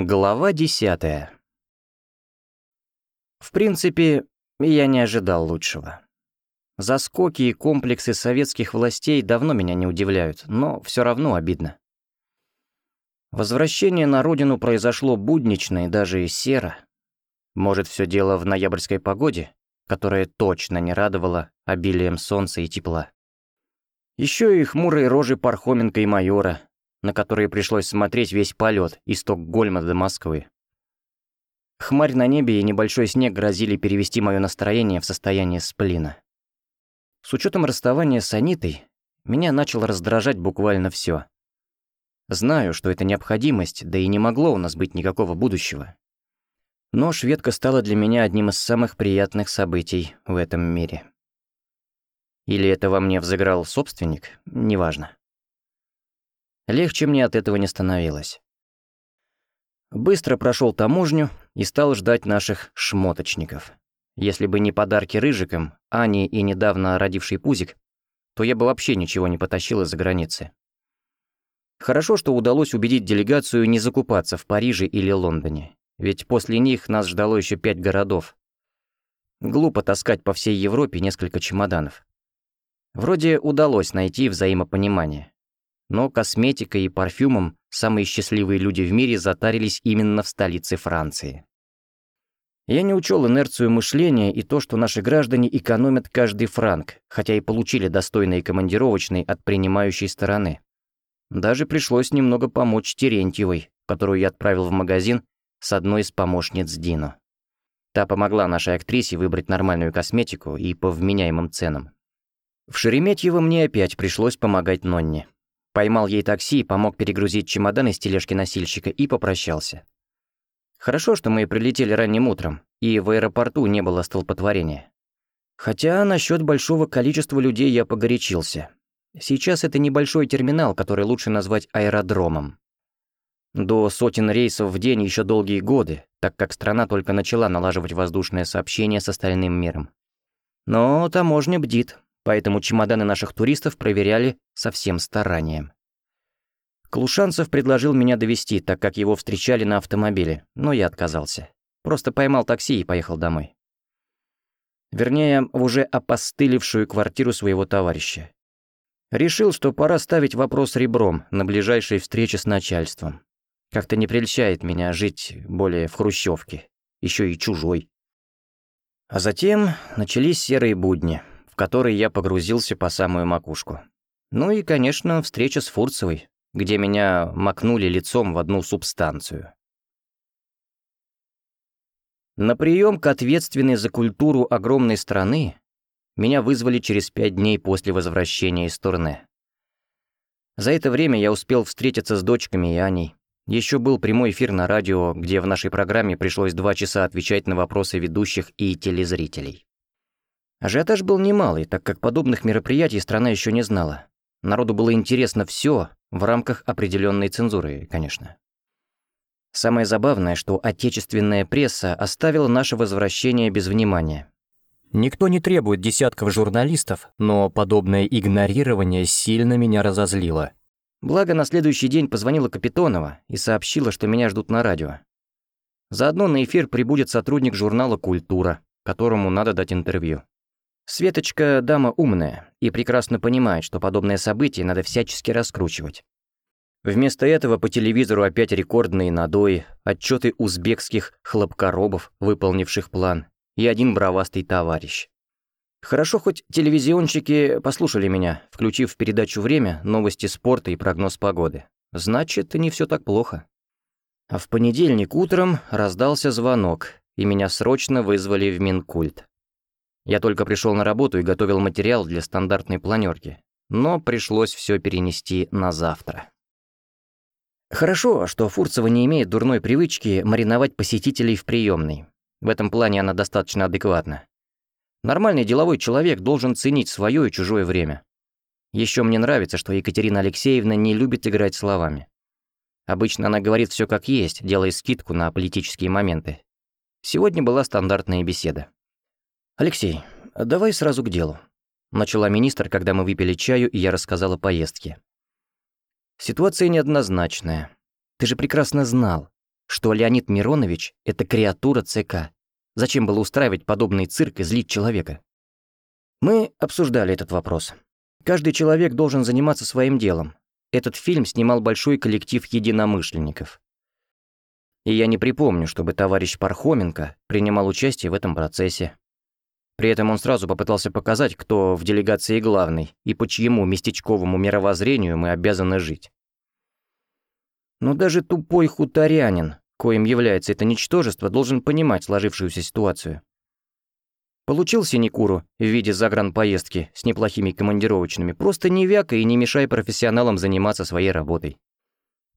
Глава десятая. В принципе, я не ожидал лучшего. Заскоки и комплексы советских властей давно меня не удивляют, но все равно обидно. Возвращение на родину произошло буднично и даже серо. Может, все дело в ноябрьской погоде, которая точно не радовала обилием солнца и тепла. Еще и хмурые рожи Пархоменко и майора, на которые пришлось смотреть весь полет из Стокгольма до Москвы. Хмарь на небе и небольшой снег грозили перевести мое настроение в состояние сплина. С учетом расставания с Анитой, меня начало раздражать буквально все. Знаю, что это необходимость, да и не могло у нас быть никакого будущего. Но шведка стала для меня одним из самых приятных событий в этом мире. Или это во мне взыграл собственник, неважно. Легче мне от этого не становилось. Быстро прошел таможню и стал ждать наших шмоточников. Если бы не подарки рыжикам, Ане и недавно родивший Пузик, то я бы вообще ничего не потащил из-за границы. Хорошо, что удалось убедить делегацию не закупаться в Париже или Лондоне, ведь после них нас ждало еще пять городов. Глупо таскать по всей Европе несколько чемоданов. Вроде удалось найти взаимопонимание но косметикой и парфюмом самые счастливые люди в мире затарились именно в столице Франции. Я не учел инерцию мышления и то, что наши граждане экономят каждый франк, хотя и получили достойные командировочные от принимающей стороны. Даже пришлось немного помочь Терентьевой, которую я отправил в магазин с одной из помощниц Дино. Та помогла нашей актрисе выбрать нормальную косметику и по вменяемым ценам. В Шереметьево мне опять пришлось помогать Нонне. Поймал ей такси, помог перегрузить чемодан из тележки носильщика и попрощался. Хорошо, что мы прилетели ранним утром, и в аэропорту не было столпотворения. Хотя насчет большого количества людей я погорячился. Сейчас это небольшой терминал, который лучше назвать аэродромом. До сотен рейсов в день еще долгие годы, так как страна только начала налаживать воздушное сообщение с остальным миром. Но таможня бдит, поэтому чемоданы наших туристов проверяли со всем старанием. Клушанцев предложил меня довести, так как его встречали на автомобиле, но я отказался. Просто поймал такси и поехал домой. Вернее, в уже опостылевшую квартиру своего товарища. Решил, что пора ставить вопрос ребром на ближайшей встрече с начальством. Как-то не прельщает меня жить более в хрущевке, еще и чужой. А затем начались серые будни — который я погрузился по самую макушку. Ну и, конечно, встреча с Фурцевой, где меня макнули лицом в одну субстанцию. На прием к ответственной за культуру огромной страны меня вызвали через пять дней после возвращения из турне. За это время я успел встретиться с дочками и Аней. Еще был прямой эфир на радио, где в нашей программе пришлось два часа отвечать на вопросы ведущих и телезрителей. Ажиотаж был немалый, так как подобных мероприятий страна еще не знала. Народу было интересно все в рамках определенной цензуры, конечно. Самое забавное, что отечественная пресса оставила наше возвращение без внимания. Никто не требует десятков журналистов, но подобное игнорирование сильно меня разозлило. Благо, на следующий день позвонила Капитонова и сообщила, что меня ждут на радио. Заодно на эфир прибудет сотрудник журнала «Культура», которому надо дать интервью. Светочка дама умная и прекрасно понимает, что подобное событие надо всячески раскручивать. Вместо этого по телевизору опять рекордные надои, отчеты узбекских хлопкоробов, выполнивших план, и один бравастый товарищ. Хорошо, хоть телевизионщики послушали меня, включив в передачу «Время» новости спорта и прогноз погоды. Значит, не все так плохо. А в понедельник утром раздался звонок, и меня срочно вызвали в Минкульт. Я только пришел на работу и готовил материал для стандартной планерки, но пришлось все перенести на завтра. Хорошо, что Фурцева не имеет дурной привычки мариновать посетителей в приемной. В этом плане она достаточно адекватна. Нормальный деловой человек должен ценить свое и чужое время. Еще мне нравится, что Екатерина Алексеевна не любит играть словами. Обычно она говорит все как есть, делая скидку на политические моменты. Сегодня была стандартная беседа. «Алексей, давай сразу к делу», — начала министр, когда мы выпили чаю, и я рассказала о поездке. «Ситуация неоднозначная. Ты же прекрасно знал. что Леонид Миронович — это креатура ЦК. Зачем было устраивать подобный цирк и злить человека? Мы обсуждали этот вопрос. Каждый человек должен заниматься своим делом. Этот фильм снимал большой коллектив единомышленников. И я не припомню, чтобы товарищ Пархоменко принимал участие в этом процессе. При этом он сразу попытался показать, кто в делегации главный и по чьему местечковому мировоззрению мы обязаны жить. Но даже тупой хуторянин, коим является это ничтожество, должен понимать сложившуюся ситуацию. Получил синекуру в виде загранпоездки с неплохими командировочными, просто не вякай и не мешай профессионалам заниматься своей работой.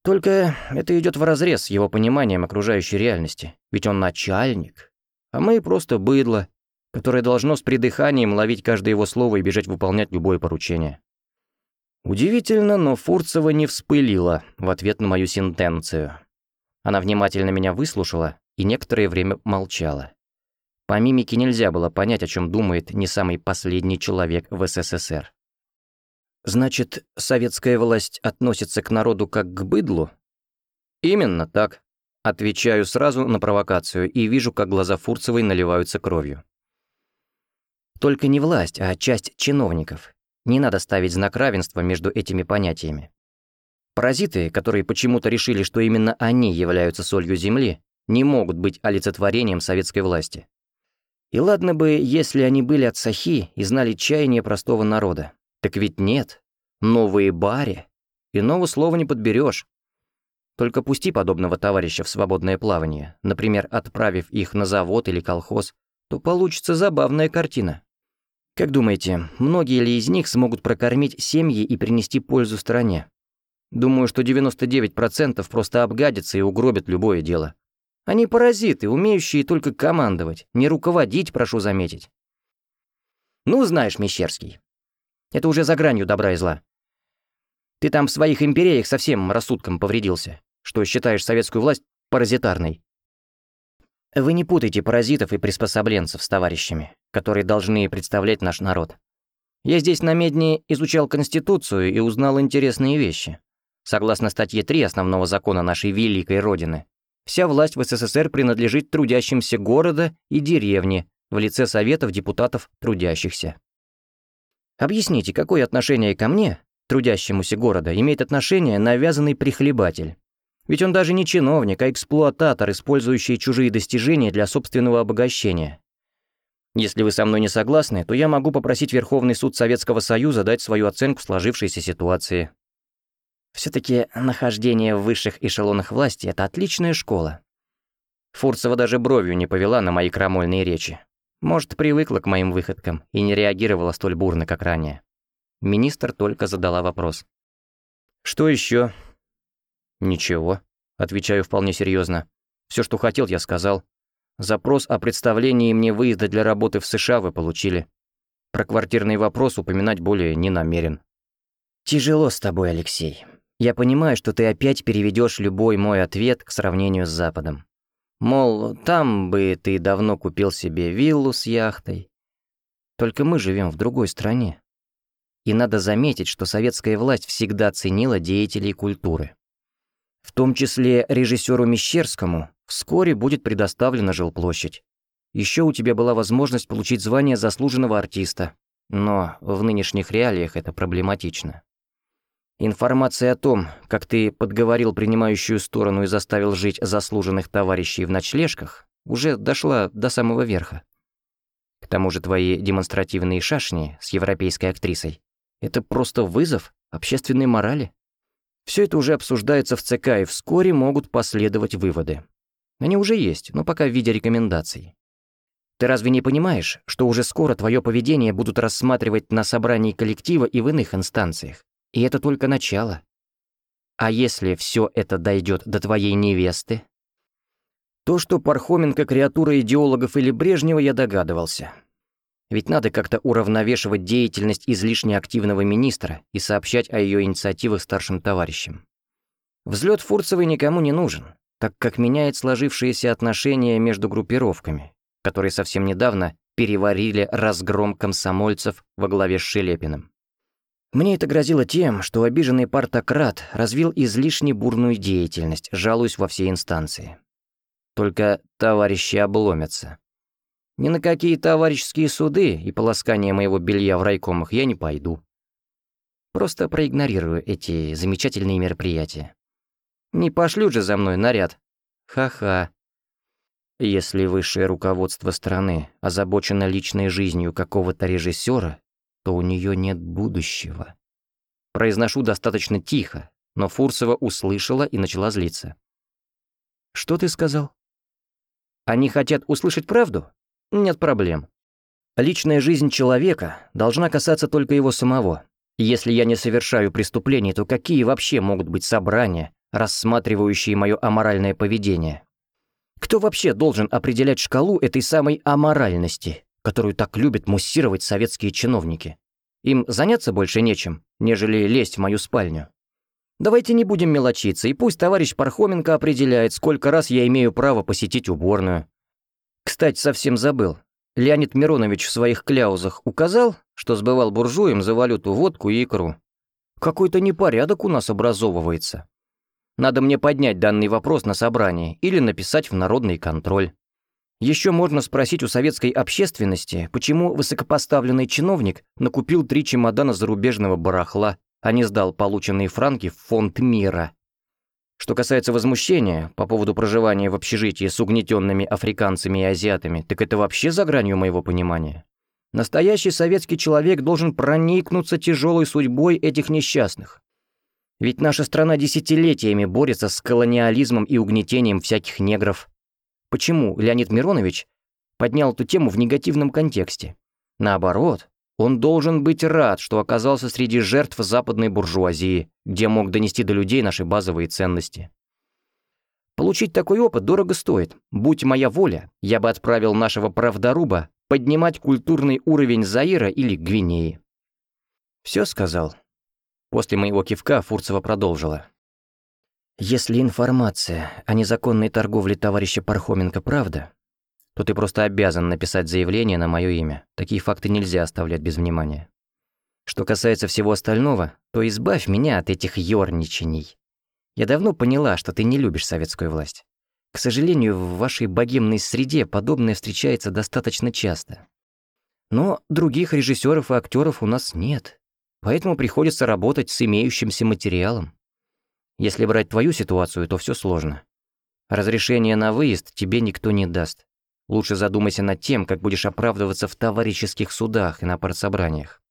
Только это идет вразрез с его пониманием окружающей реальности, ведь он начальник, а мы просто быдло, которое должно с придыханием ловить каждое его слово и бежать выполнять любое поручение. Удивительно, но Фурцева не вспылила в ответ на мою сентенцию. Она внимательно меня выслушала и некоторое время молчала. По мимике нельзя было понять, о чем думает не самый последний человек в СССР. Значит, советская власть относится к народу как к быдлу? Именно так. Отвечаю сразу на провокацию и вижу, как глаза Фурцевой наливаются кровью. Только не власть, а часть чиновников. Не надо ставить знак равенства между этими понятиями. Паразиты, которые почему-то решили, что именно они являются солью Земли, не могут быть олицетворением советской власти. И ладно бы, если они были от Сахи и знали чаяние простого народа. Так ведь нет. Новые бари. Иного слова не подберешь. Только пусти подобного товарища в свободное плавание, например, отправив их на завод или колхоз, то получится забавная картина. Как думаете, многие ли из них смогут прокормить семьи и принести пользу стране? Думаю, что 99% просто обгадятся и угробят любое дело. Они паразиты, умеющие только командовать, не руководить, прошу заметить. Ну, знаешь, Мещерский, это уже за гранью добра и зла. Ты там в своих империях совсем рассудком повредился, что считаешь советскую власть паразитарной. Вы не путайте паразитов и приспособленцев с товарищами, которые должны представлять наш народ. Я здесь на Медне изучал Конституцию и узнал интересные вещи. Согласно статье 3 основного закона нашей великой Родины, вся власть в СССР принадлежит трудящимся города и деревни в лице Советов депутатов трудящихся. Объясните, какое отношение ко мне, трудящемуся города, имеет отношение навязанный прихлебатель? Ведь он даже не чиновник, а эксплуататор, использующий чужие достижения для собственного обогащения. Если вы со мной не согласны, то я могу попросить Верховный суд Советского Союза дать свою оценку сложившейся ситуации. Все-таки нахождение в высших эшелонах власти — это отличная школа. Фурцева даже бровью не повела на мои крамольные речи. Может, привыкла к моим выходкам и не реагировала столь бурно, как ранее. Министр только задала вопрос. «Что еще? «Ничего», — отвечаю вполне серьезно. Все, что хотел, я сказал. Запрос о представлении мне выезда для работы в США вы получили. Про квартирный вопрос упоминать более не намерен. «Тяжело с тобой, Алексей. Я понимаю, что ты опять переведешь любой мой ответ к сравнению с Западом. Мол, там бы ты давно купил себе виллу с яхтой. Только мы живем в другой стране. И надо заметить, что советская власть всегда ценила деятелей культуры. В том числе режиссеру Мещерскому вскоре будет предоставлена жилплощадь. Еще у тебя была возможность получить звание заслуженного артиста, но в нынешних реалиях это проблематично. Информация о том, как ты подговорил принимающую сторону и заставил жить заслуженных товарищей в ночлежках, уже дошла до самого верха. К тому же твои демонстративные шашни с европейской актрисой — это просто вызов общественной морали. Все это уже обсуждается в ЦК, и вскоре могут последовать выводы. Они уже есть, но пока в виде рекомендаций. Ты разве не понимаешь, что уже скоро твое поведение будут рассматривать на собрании коллектива и в иных инстанциях? И это только начало. А если все это дойдет до твоей невесты? То, что Пархоменко креатура идеологов или Брежнева, я догадывался. Ведь надо как-то уравновешивать деятельность излишне активного министра и сообщать о ее инициативах старшим товарищам. Взлет Фурцевой никому не нужен, так как меняет сложившиеся отношения между группировками, которые совсем недавно переварили разгром комсомольцев во главе с Шелепиным. Мне это грозило тем, что обиженный партократ развил излишне бурную деятельность, жалуясь во все инстанции. Только товарищи обломятся. Ни на какие товарищеские суды и полоскание моего белья в райкомах я не пойду. Просто проигнорирую эти замечательные мероприятия. Не пошлют же за мной наряд. Ха-ха. Если высшее руководство страны озабочено личной жизнью какого-то режиссера, то у нее нет будущего. Произношу достаточно тихо, но Фурсова услышала и начала злиться. «Что ты сказал?» «Они хотят услышать правду? Нет проблем. Личная жизнь человека должна касаться только его самого. Если я не совершаю преступлений, то какие вообще могут быть собрания, рассматривающие мое аморальное поведение? Кто вообще должен определять шкалу этой самой аморальности, которую так любят муссировать советские чиновники? Им заняться больше нечем, нежели лезть в мою спальню. Давайте не будем мелочиться, и пусть товарищ Пархоменко определяет, сколько раз я имею право посетить уборную. Кстати, совсем забыл. Леонид Миронович в своих кляузах указал, что сбывал буржуям за валюту водку и икру. Какой-то непорядок у нас образовывается. Надо мне поднять данный вопрос на собрании или написать в народный контроль. Еще можно спросить у советской общественности, почему высокопоставленный чиновник накупил три чемодана зарубежного барахла, а не сдал полученные франки в фонд мира. Что касается возмущения по поводу проживания в общежитии с угнетенными африканцами и азиатами, так это вообще за гранью моего понимания. Настоящий советский человек должен проникнуться тяжелой судьбой этих несчастных. Ведь наша страна десятилетиями борется с колониализмом и угнетением всяких негров. Почему Леонид Миронович поднял эту тему в негативном контексте? Наоборот, он должен быть рад, что оказался среди жертв западной буржуазии, где мог донести до людей наши базовые ценности. Получить такой опыт дорого стоит. Будь моя воля, я бы отправил нашего правдоруба поднимать культурный уровень Заира или Гвинеи. Все сказал. После моего кивка Фурцева продолжила. «Если информация о незаконной торговле товарища Пархоменко правда, то ты просто обязан написать заявление на мое имя. Такие факты нельзя оставлять без внимания. Что касается всего остального, то избавь меня от этих ёрничаний. Я давно поняла, что ты не любишь советскую власть. К сожалению, в вашей богемной среде подобное встречается достаточно часто. Но других режиссеров и актеров у нас нет. Поэтому приходится работать с имеющимся материалом. Если брать твою ситуацию, то все сложно. Разрешение на выезд тебе никто не даст. Лучше задумайся над тем, как будешь оправдываться в товарищеских судах и на партсобраниях.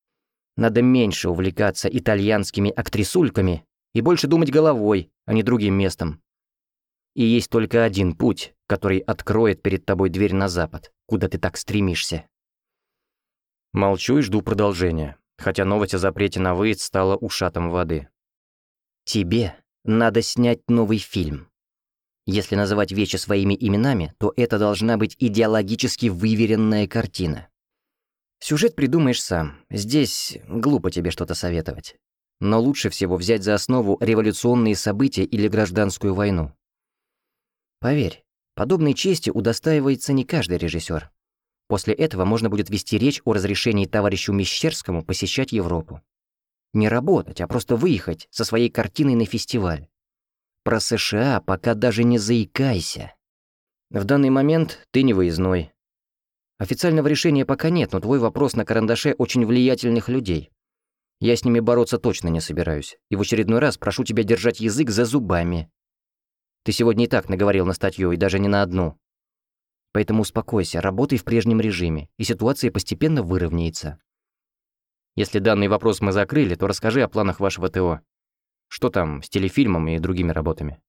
Надо меньше увлекаться итальянскими актрисульками и больше думать головой, а не другим местом. И есть только один путь, который откроет перед тобой дверь на запад, куда ты так стремишься. Молчу и жду продолжения хотя новость о запрете на выезд стала ушатом воды. «Тебе надо снять новый фильм. Если называть вещи своими именами, то это должна быть идеологически выверенная картина. Сюжет придумаешь сам, здесь глупо тебе что-то советовать. Но лучше всего взять за основу революционные события или гражданскую войну. Поверь, подобной чести удостаивается не каждый режиссер. После этого можно будет вести речь о разрешении товарищу Мещерскому посещать Европу. Не работать, а просто выехать со своей картиной на фестиваль. Про США пока даже не заикайся. В данный момент ты не выездной. Официального решения пока нет, но твой вопрос на карандаше очень влиятельных людей. Я с ними бороться точно не собираюсь, и в очередной раз прошу тебя держать язык за зубами. Ты сегодня и так наговорил на статью, и даже не на одну. Поэтому успокойся, работай в прежнем режиме, и ситуация постепенно выровняется. Если данный вопрос мы закрыли, то расскажи о планах вашего ТО. Что там с телефильмом и другими работами?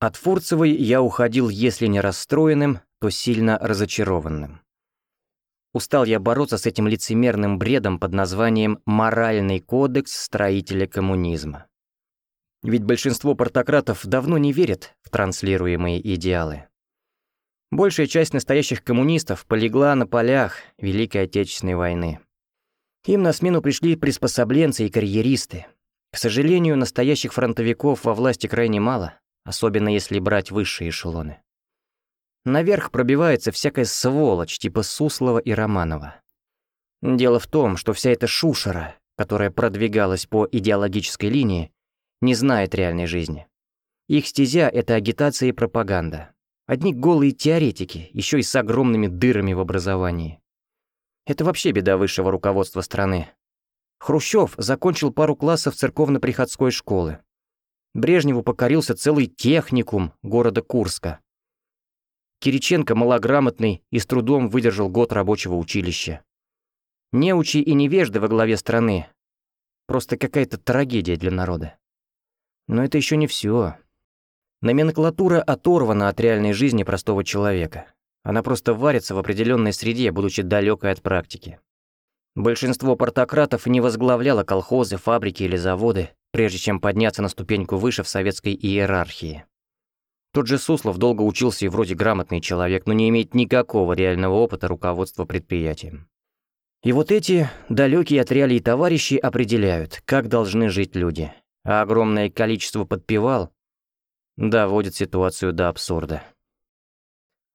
От Фурцевой я уходил, если не расстроенным, то сильно разочарованным. Устал я бороться с этим лицемерным бредом под названием «Моральный кодекс строителя коммунизма». Ведь большинство портократов давно не верят в транслируемые идеалы. Большая часть настоящих коммунистов полегла на полях Великой Отечественной войны. Им на смену пришли приспособленцы и карьеристы. К сожалению, настоящих фронтовиков во власти крайне мало, особенно если брать высшие эшелоны. Наверх пробивается всякая сволочь типа Суслова и Романова. Дело в том, что вся эта шушера которая продвигалась по идеологической линии, не знает реальной жизни. Их стезя — это агитация и пропаганда. Одни голые теоретики, еще и с огромными дырами в образовании. Это вообще беда высшего руководства страны. Хрущев закончил пару классов церковно-приходской школы. Брежневу покорился целый техникум города Курска. Кириченко малограмотный и с трудом выдержал год рабочего училища. Неучи и невежды во главе страны. Просто какая-то трагедия для народа. Но это еще не все. Номенклатура оторвана от реальной жизни простого человека. Она просто варится в определенной среде, будучи далекой от практики. Большинство портократов не возглавляло колхозы, фабрики или заводы, прежде чем подняться на ступеньку выше в советской иерархии. Тот же Суслов долго учился и вроде грамотный человек, но не имеет никакого реального опыта руководства предприятием. И вот эти, далекие от реалий товарищи, определяют, как должны жить люди. А огромное количество подпевал доводит ситуацию до абсурда.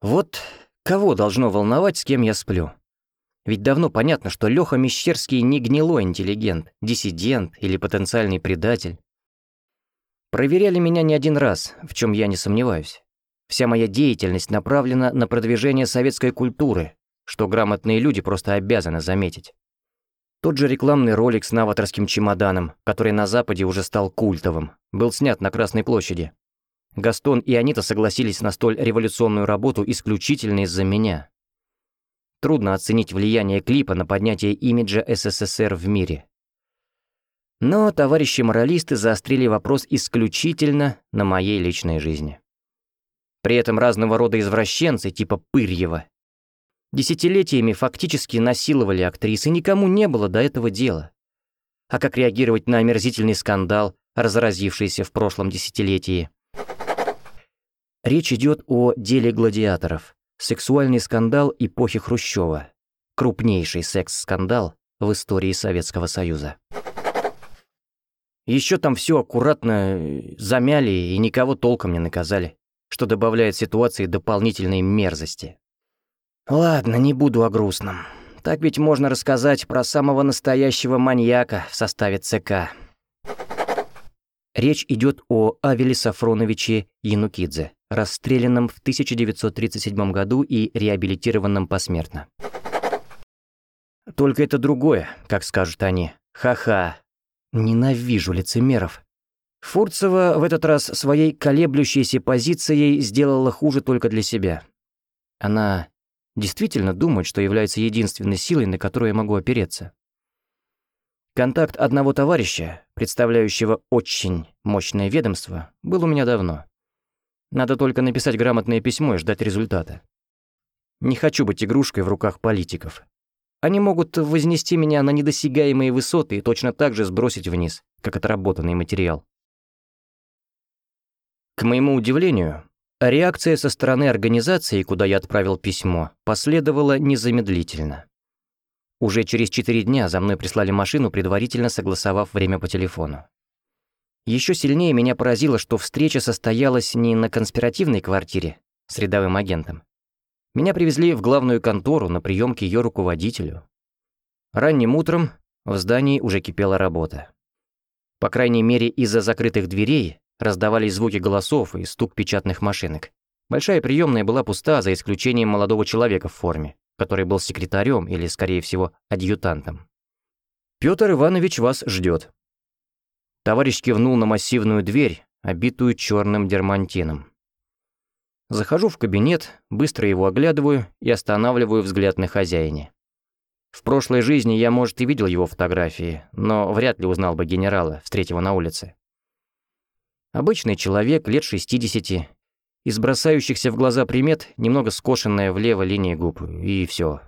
Вот кого должно волновать, с кем я сплю? Ведь давно понятно, что Лёха Мещерский не гнилой интеллигент, диссидент или потенциальный предатель. Проверяли меня не один раз, в чем я не сомневаюсь. Вся моя деятельность направлена на продвижение советской культуры, что грамотные люди просто обязаны заметить. Тот же рекламный ролик с новаторским чемоданом, который на Западе уже стал культовым, был снят на Красной площади. Гастон и Анита согласились на столь революционную работу исключительно из-за меня. Трудно оценить влияние клипа на поднятие имиджа СССР в мире. Но товарищи-моралисты заострили вопрос исключительно на моей личной жизни. При этом разного рода извращенцы типа Пырьева десятилетиями фактически насиловали актрисы, никому не было до этого дела. А как реагировать на омерзительный скандал, разразившийся в прошлом десятилетии? Речь идет о деле гладиаторов. Сексуальный скандал эпохи Хрущева. Крупнейший секс-скандал в истории Советского Союза. Еще там все аккуратно э, замяли и никого толком не наказали, что добавляет ситуации дополнительной мерзости. Ладно, не буду о грустном. Так ведь можно рассказать про самого настоящего маньяка в составе ЦК. Речь идет о Авеле Сафроновиче Янукидзе, расстрелянном в 1937 году и реабилитированном посмертно. Только это другое, как скажут они. Ха-ха. Ненавижу лицемеров. Фурцева в этот раз своей колеблющейся позицией сделала хуже только для себя. Она действительно думает, что является единственной силой, на которую я могу опереться. Контакт одного товарища, представляющего очень мощное ведомство, был у меня давно. Надо только написать грамотное письмо и ждать результата. Не хочу быть игрушкой в руках политиков. Они могут вознести меня на недосягаемые высоты и точно так же сбросить вниз, как отработанный материал. К моему удивлению, реакция со стороны организации, куда я отправил письмо, последовала незамедлительно. Уже через четыре дня за мной прислали машину, предварительно согласовав время по телефону. Еще сильнее меня поразило, что встреча состоялась не на конспиративной квартире с рядовым агентом. Меня привезли в главную контору на прием к ее руководителю. Ранним утром в здании уже кипела работа. По крайней мере, из-за закрытых дверей раздавались звуки голосов и стук печатных машинок. Большая приемная была пуста, за исключением молодого человека в форме который был секретарем или, скорее всего, адъютантом. «Пётр Иванович вас ждет. Товарищ кивнул на массивную дверь, обитую черным дермантином. Захожу в кабинет, быстро его оглядываю и останавливаю взгляд на хозяине. В прошлой жизни я, может, и видел его фотографии, но вряд ли узнал бы генерала, встретив на улице. Обычный человек, лет 60, из бросающихся в глаза примет немного скошенная влево линия губ, и все.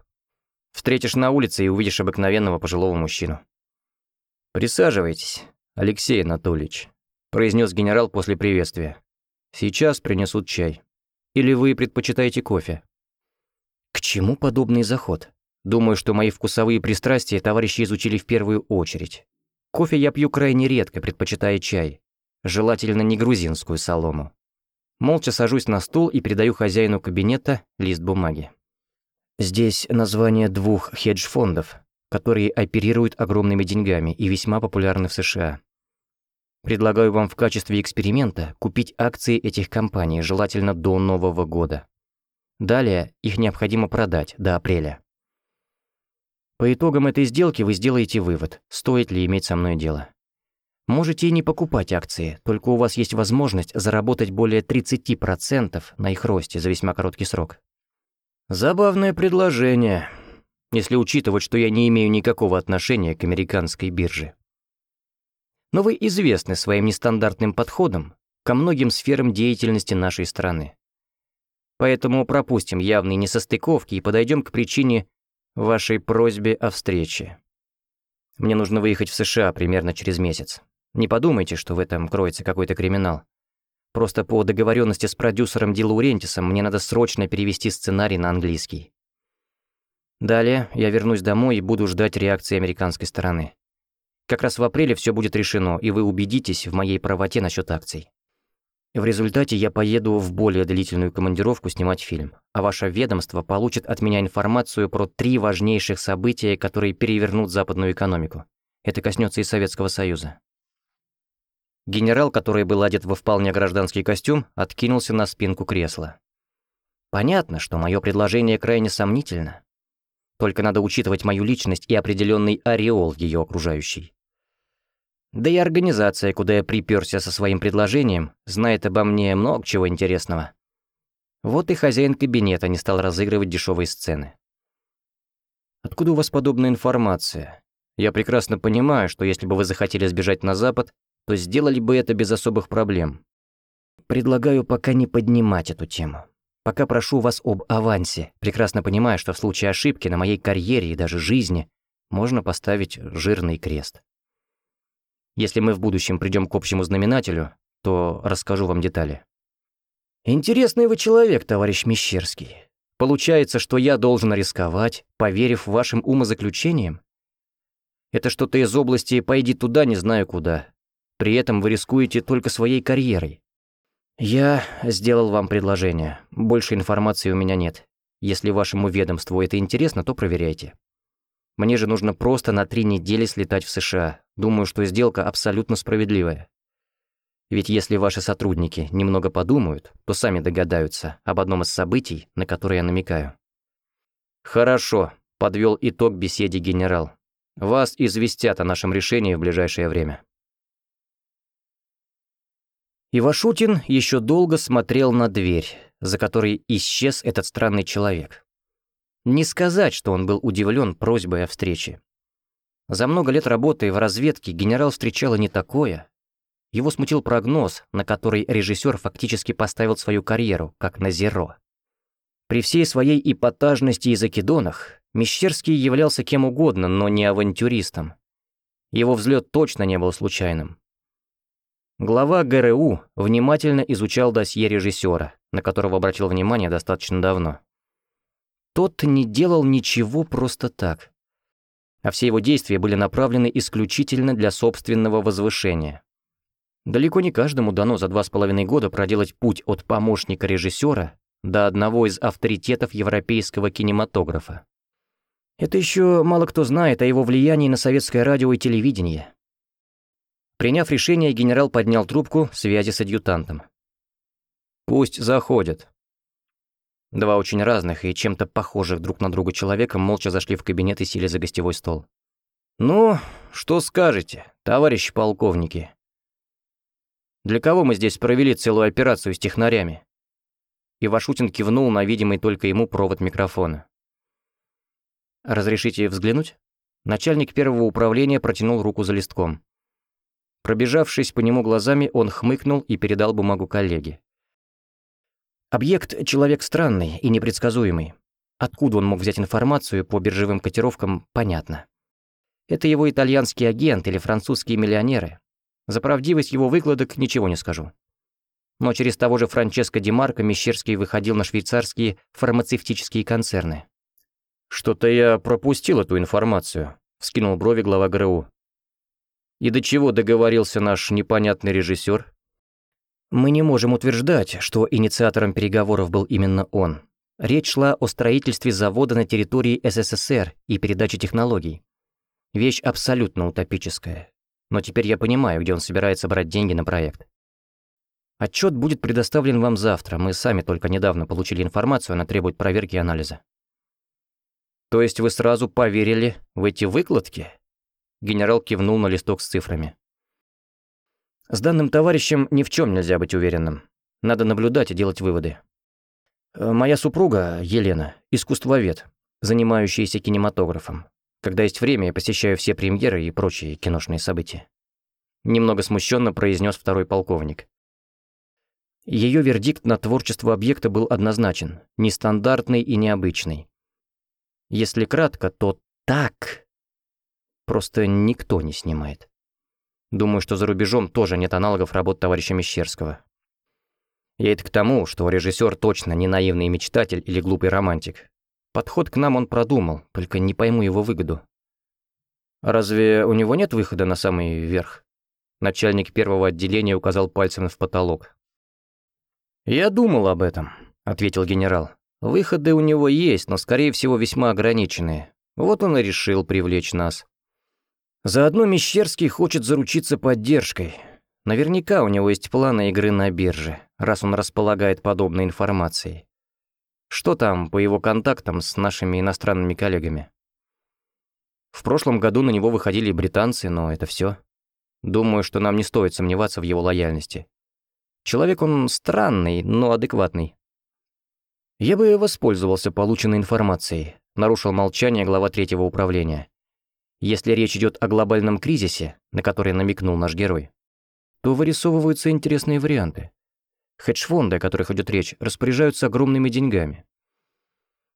Встретишь на улице и увидишь обыкновенного пожилого мужчину. «Присаживайтесь, Алексей Анатольевич», — произнес генерал после приветствия. «Сейчас принесут чай. Или вы предпочитаете кофе?» К чему подобный заход? Думаю, что мои вкусовые пристрастия товарищи изучили в первую очередь. Кофе я пью крайне редко, предпочитая чай. Желательно не грузинскую солому. Молча сажусь на стул и передаю хозяину кабинета лист бумаги. Здесь название двух хедж-фондов, которые оперируют огромными деньгами и весьма популярны в США. Предлагаю вам в качестве эксперимента купить акции этих компаний, желательно до Нового года. Далее их необходимо продать до апреля. По итогам этой сделки вы сделаете вывод, стоит ли иметь со мной дело. Можете и не покупать акции, только у вас есть возможность заработать более 30% на их росте за весьма короткий срок. Забавное предложение, если учитывать, что я не имею никакого отношения к американской бирже. Но вы известны своим нестандартным подходом ко многим сферам деятельности нашей страны. Поэтому пропустим явные несостыковки и подойдем к причине вашей просьбе о встрече. Мне нужно выехать в США примерно через месяц. Не подумайте, что в этом кроется какой-то криминал. Просто по договоренности с продюсером Ди Лаурентисом мне надо срочно перевести сценарий на английский. Далее я вернусь домой и буду ждать реакции американской стороны. Как раз в апреле все будет решено, и вы убедитесь в моей правоте насчет акций. В результате я поеду в более длительную командировку снимать фильм, а ваше ведомство получит от меня информацию про три важнейших события, которые перевернут западную экономику. Это коснется и Советского Союза. Генерал, который был одет во вполне гражданский костюм, откинулся на спинку кресла. Понятно, что мое предложение крайне сомнительно. Только надо учитывать мою личность и определенный ореол ее окружающий. Да и организация, куда я приперся со своим предложением, знает обо мне много чего интересного. Вот и хозяин кабинета не стал разыгрывать дешевые сцены. Откуда у вас подобная информация? Я прекрасно понимаю, что если бы вы захотели сбежать на Запад, то сделали бы это без особых проблем. Предлагаю пока не поднимать эту тему. Пока прошу вас об авансе, прекрасно понимая, что в случае ошибки на моей карьере и даже жизни можно поставить жирный крест. Если мы в будущем придем к общему знаменателю, то расскажу вам детали. Интересный вы человек, товарищ Мещерский. Получается, что я должен рисковать, поверив вашим умозаключениям? Это что-то из области «пойди туда, не знаю куда», при этом вы рискуете только своей карьерой. Я сделал вам предложение. Больше информации у меня нет. Если вашему ведомству это интересно, то проверяйте. Мне же нужно просто на три недели слетать в США. Думаю, что сделка абсолютно справедливая. Ведь если ваши сотрудники немного подумают, то сами догадаются об одном из событий, на которое я намекаю. «Хорошо», — подвел итог беседе генерал. «Вас известят о нашем решении в ближайшее время». Ивашутин еще долго смотрел на дверь, за которой исчез этот странный человек. Не сказать, что он был удивлен просьбой о встрече. За много лет работы в разведке генерал встречал и не такое. Его смутил прогноз, на который режиссер фактически поставил свою карьеру, как на зеро. При всей своей эпатажности и закидонах Мещерский являлся кем угодно, но не авантюристом. Его взлет точно не был случайным. Глава ГРУ внимательно изучал досье режиссера, на которого обратил внимание достаточно давно. Тот не делал ничего просто так. А все его действия были направлены исключительно для собственного возвышения. Далеко не каждому дано за два с половиной года проделать путь от помощника режиссера до одного из авторитетов европейского кинематографа. Это еще мало кто знает о его влиянии на советское радио и телевидение. Приняв решение, генерал поднял трубку связи с адъютантом. «Пусть заходят». Два очень разных и чем-то похожих друг на друга человека молча зашли в кабинет и сели за гостевой стол. «Ну, что скажете, товарищи полковники? Для кого мы здесь провели целую операцию с технарями?» Ивашутин кивнул на видимый только ему провод микрофона. «Разрешите взглянуть?» Начальник первого управления протянул руку за листком. Пробежавшись по нему глазами, он хмыкнул и передал бумагу коллеге. Объект — человек странный и непредсказуемый. Откуда он мог взять информацию по биржевым котировкам, понятно. Это его итальянский агент или французские миллионеры. За правдивость его выкладок ничего не скажу. Но через того же Франческо Ди Марко Мещерский выходил на швейцарские фармацевтические концерны. «Что-то я пропустил эту информацию», — вскинул брови глава ГРУ. И до чего договорился наш непонятный режиссер? Мы не можем утверждать, что инициатором переговоров был именно он. Речь шла о строительстве завода на территории СССР и передаче технологий. Вещь абсолютно утопическая. Но теперь я понимаю, где он собирается брать деньги на проект. Отчет будет предоставлен вам завтра. Мы сами только недавно получили информацию, она требует проверки и анализа. То есть вы сразу поверили в эти выкладки? Генерал кивнул на листок с цифрами. С данным товарищем ни в чем нельзя быть уверенным. Надо наблюдать и делать выводы. Э, моя супруга, Елена, искусствовед, занимающаяся кинематографом. Когда есть время, я посещаю все премьеры и прочие киношные события. Немного смущенно произнес второй полковник. Ее вердикт на творчество объекта был однозначен, нестандартный и необычный. Если кратко, то так просто никто не снимает. Думаю, что за рубежом тоже нет аналогов работ товарища Мещерского. И это к тому, что режиссер точно не наивный мечтатель или глупый романтик, Подход к нам он продумал, только не пойму его выгоду. Разве у него нет выхода на самый верх? Начальник первого отделения указал пальцем в потолок. «Я думал об этом», — ответил генерал. «Выходы у него есть, но, скорее всего, весьма ограниченные. Вот он и решил привлечь нас. Заодно Мещерский хочет заручиться поддержкой. Наверняка у него есть планы игры на бирже, раз он располагает подобной информацией. Что там по его контактам с нашими иностранными коллегами? В прошлом году на него выходили британцы, но это все. Думаю, что нам не стоит сомневаться в его лояльности. Человек он странный, но адекватный. Я бы воспользовался полученной информацией, нарушил молчание глава третьего управления. Если речь идет о глобальном кризисе, на который намекнул наш герой, то вырисовываются интересные варианты. Хедж-фонды, о которых идет речь, распоряжаются огромными деньгами.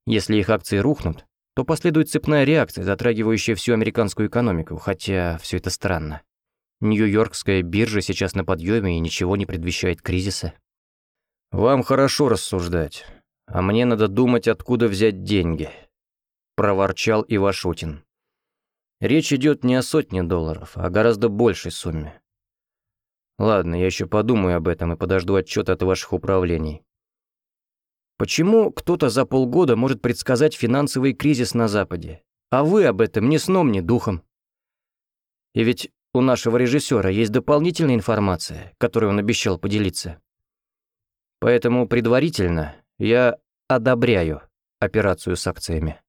Если их акции рухнут, то последует цепная реакция, затрагивающая всю американскую экономику, хотя все это странно. Нью-Йоркская биржа сейчас на подъеме и ничего не предвещает кризиса. «Вам хорошо рассуждать, а мне надо думать, откуда взять деньги», — проворчал Ивашутин. «Речь идет не о сотне долларов, а о гораздо большей сумме. Ладно, я еще подумаю об этом и подожду отчет от ваших управлений. Почему кто-то за полгода может предсказать финансовый кризис на Западе, а вы об этом ни сном, ни духом? И ведь у нашего режиссера есть дополнительная информация, которой он обещал поделиться. Поэтому предварительно я одобряю операцию с акциями.